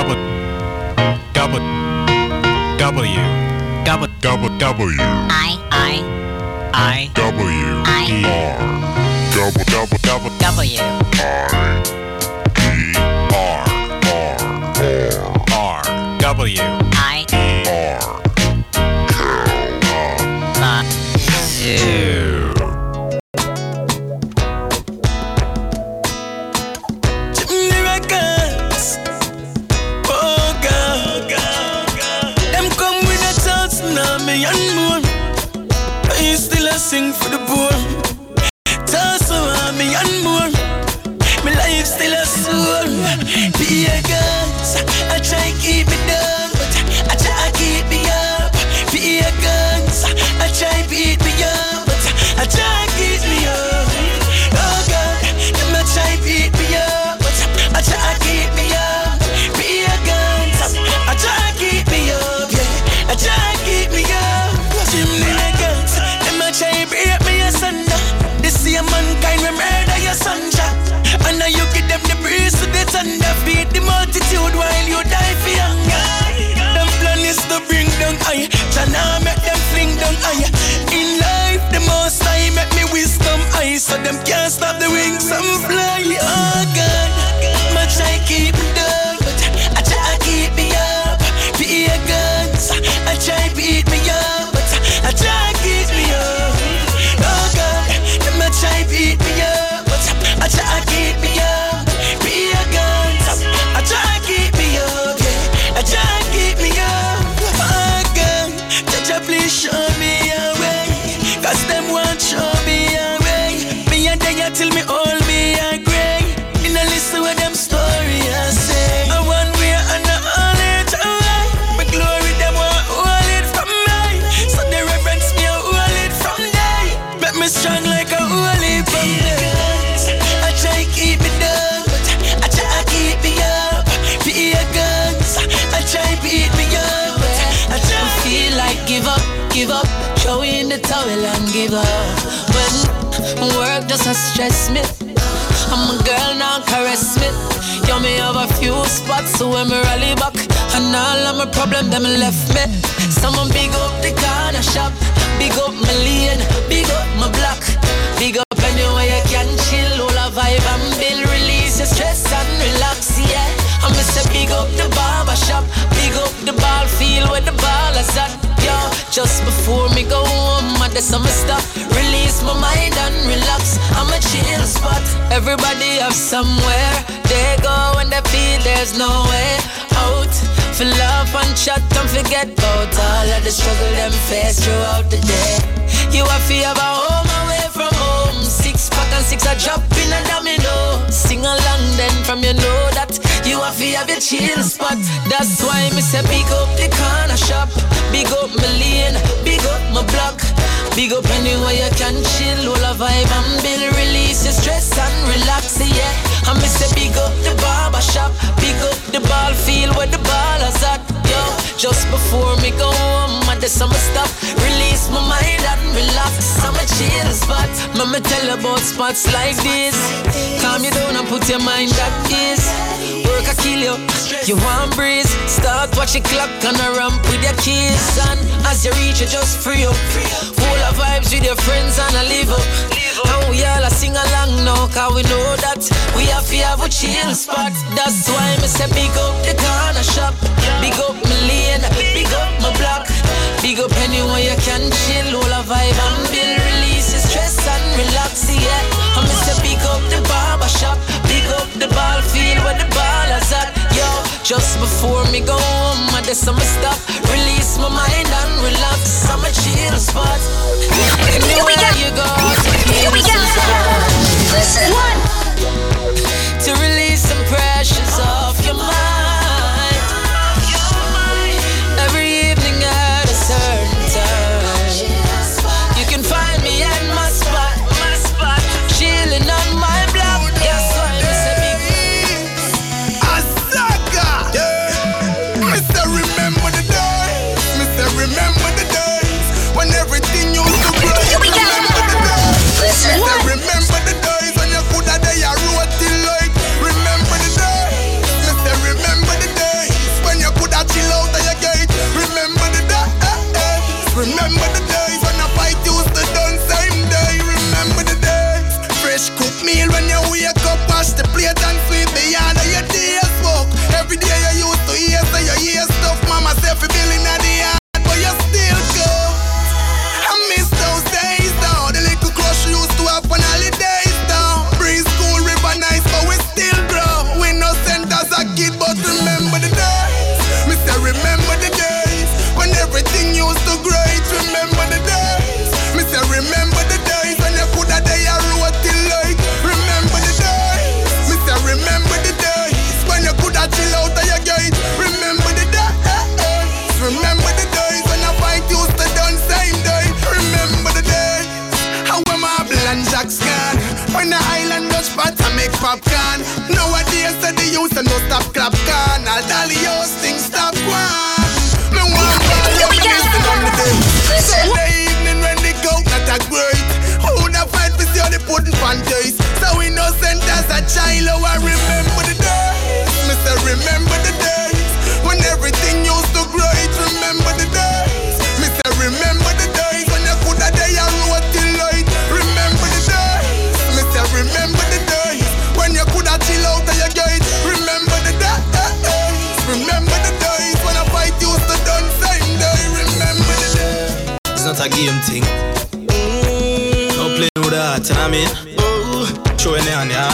Double. Double. W. Double. Double. W. I, I, I, W. I. E. R. Double. Double. Double. W. I. E. R. R. R. W. sing for the poor. Stop the wings and stress me. I'm a girl now caress me. Yo, me have a few spots so when me rally back. And all of my problem them left me. Someone big up the corner shop. Big up my lane, big up my block. Big up anywhere you can chill. All a vibe and build, release your stress and relax, yeah. I'm say big up the barber shop, big up the ball field where the ball is at. Yo, just before me go home, I do some stuff. Release my mind and relax. Everybody have somewhere they go when they feel there's no way out. For love and chat and forget about all of the struggle them face throughout the day. You have to have a home away from home. Six pack and six a drop in a domino. Sing along then from you know that you have to have your chill spot. That's why me say big up the corner shop, big up my lane, big up my block. Big up anywhere you can chill, all a I some stuff, release my mind and relax. A chill spot. Mama tell about spots like this. Calm you down and put your mind at ease. Work a kill you, you want breeze. Start watch clock and a ramp with your keys. And as you reach, you just free up. Full of vibes with your friends and a live up. And we all a sing along now, cause we know that we have to have a chill spot. That's why me say big up the corner shop. Big up my lane, big up my block. Big up anywhere you can chill, all a vibe and build, release your stress and relax, yeah. I'm say big up the barber shop, big up the ball field where the ball is at, yo. Just before me go home, I do some stuff, release my mind and relax. I'm a chill spot.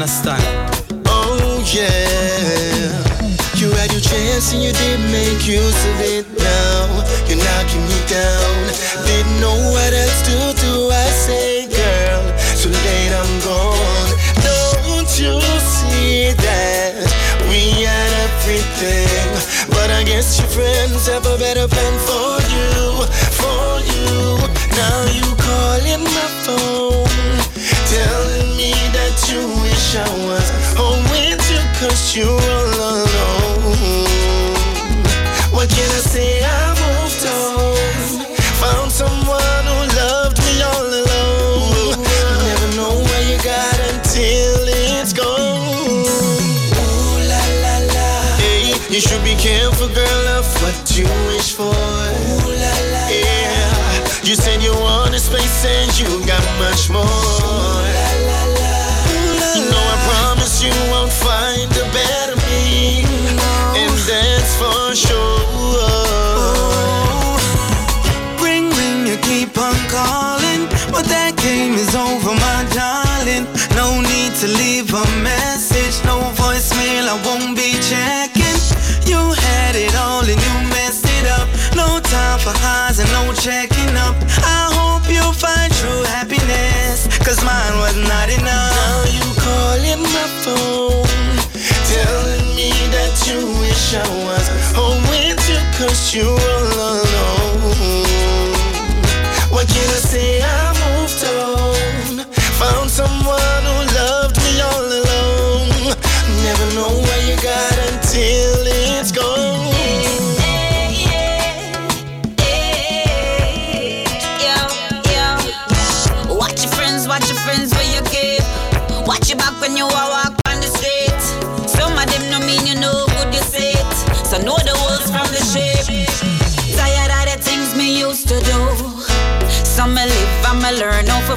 understand. Oh yeah. You had your chance and you didn't make use of it now. You're knocking me down. Didn't know what else to do. I say, girl, too late I'm gone. Don't you see that we had everything? But I guess your friends have a better plan for you, for you. Now you calling my phone, telling me that you wish showers or oh, winter cause you're all alone. What can I say? I moved on, found someone who loved me all alone. You never know where you got until it's gone. Ooh la la la. Hey, you should be careful, girl, of what you wish for. Ooh la la. Yeah, you said you wanted space and you got much more. for highs and no checking up. I hope you find true happiness, cause mine was not enough. Now you calling my phone, telling me that you wish I was home with you, cause you were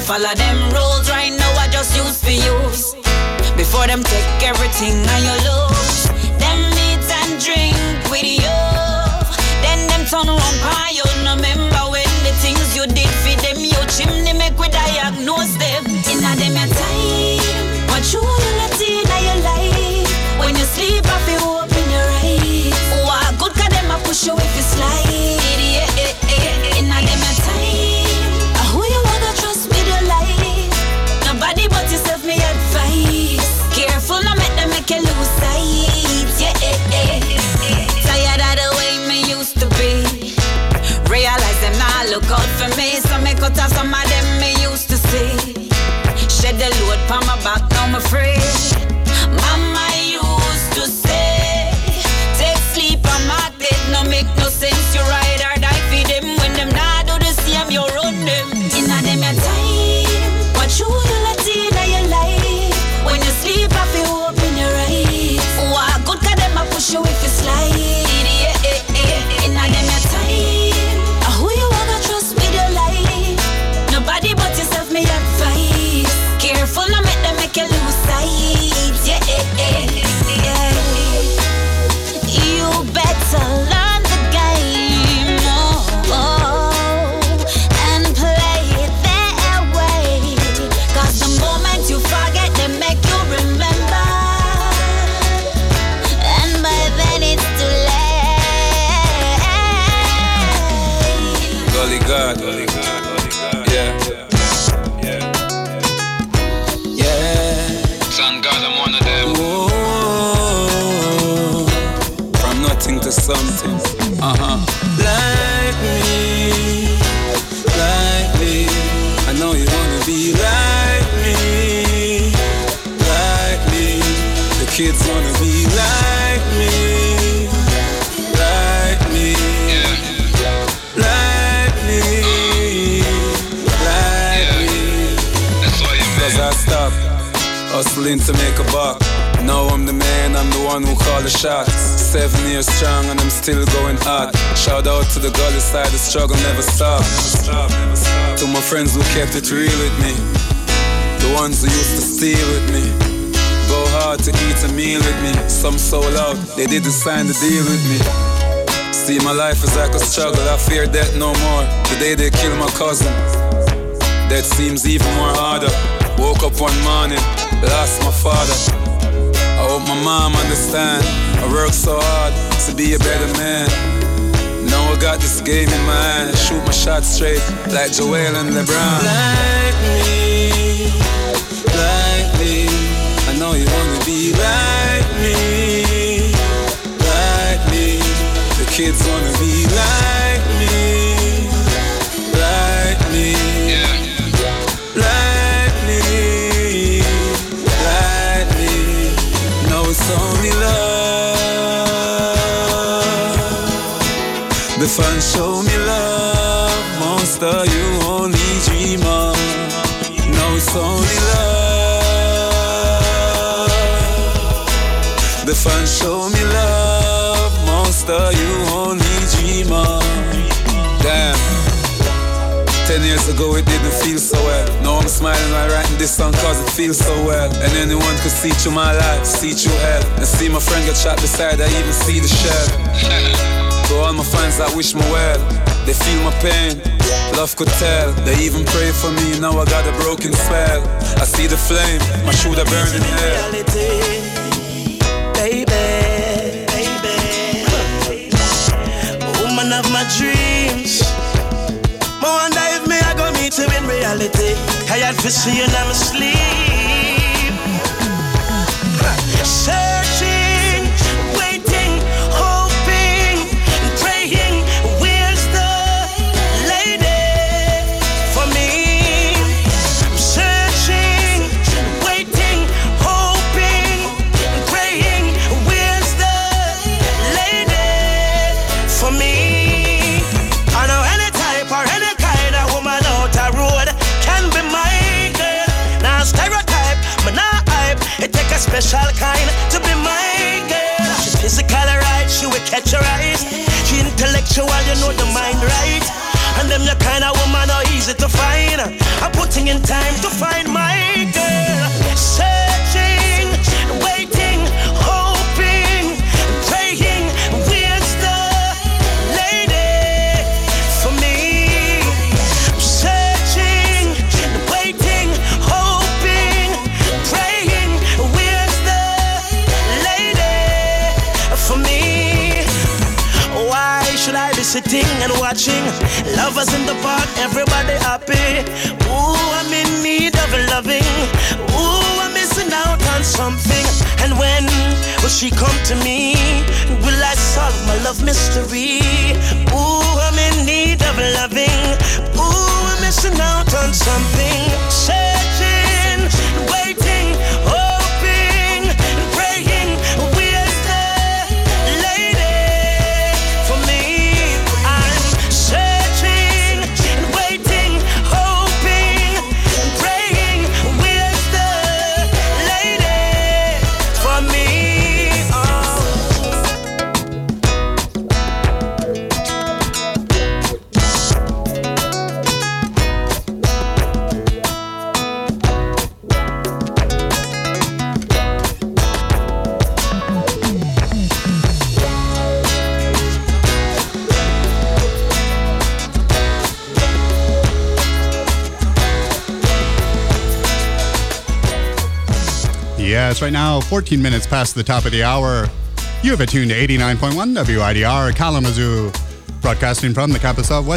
follow them rules right now, I just use for use. Before them take everything and your lose, them eat and drink with you. Then them turn to something. Uh huh. Like me, like me. I know you wanna be like me, like me. The kids wanna be like me, like me, like me, like me. Cause I stop hustling to make a buck. Now I'm the man, I'm the one who call the shots. Seven years strong and I'm still going hard. Shout out to the gully side, the struggle never stop. To my friends who kept it real with me. The ones who used to steal with me. Go hard to eat a meal with me. Some sold out, they didn't sign the deal with me. See, my life is like a struggle, I fear death no more. The day they kill my cousin, that seems even more harder. Woke up one morning, lost my father. My mom understand. I work so hard to be a better man. Now I got this game in my hand. Shoot my shot straight like Joel and LeBron. Like me, like me. I know you wanna be like me, like me. The kids wanna The fans show me love. Most of you only dream of. No, it's only love. The fans show me love. Most of you only dream of. Damn. Ten years ago it didn't feel so well. Now I'm smiling while writing this song cause it feels so well. And anyone could see through my life, see through hell. And see my friend get shot beside, I even see the shell. To all my fans that wish me well, they feel my pain. Love could tell, they even pray for me. Now I got a broken spell. I see the flame, my shoulder burning hell. baby, baby. Woman of my dreams. I wonder if me I go meet you in reality. I had to see you in my sleep. Special kind to be my girl. She's physically right, she will catch your eyes. She intellectual, you know the mind right. And them the kind of woman are easy to find. I'm putting in time to find my sitting and watching lovers in the park, everybody happy? Ooh, I'm in need of loving. Ooh, I'm missing out on something. And when will she come to me? Will I solve my love mystery? Ooh, I'm in need of loving. Ooh, right now, 14 minutes past the top of the hour. You have attuned to 89.1 WIDR Kalamazoo, broadcasting from the campus of West